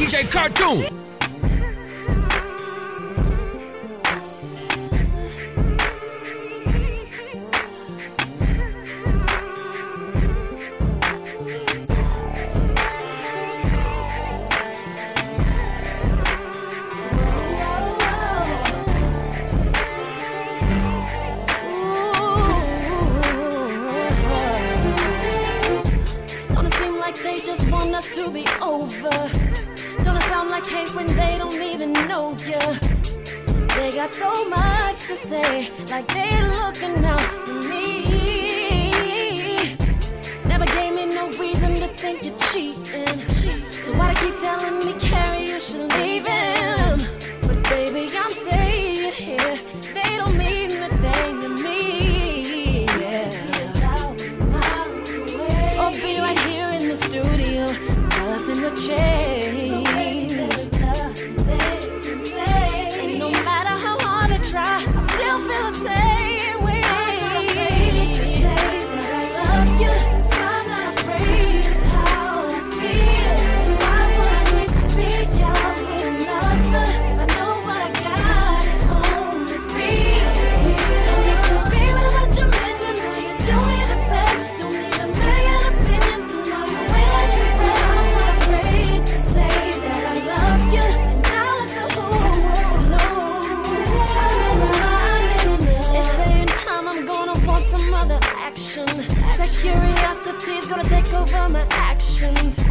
TJ Cartoon. They just want us to be over. Don't it sound like hate when they don't even know you? They got so much to say, like they're looking out for me. Never gave me no reason to think you're cheating. gonna take over my actions.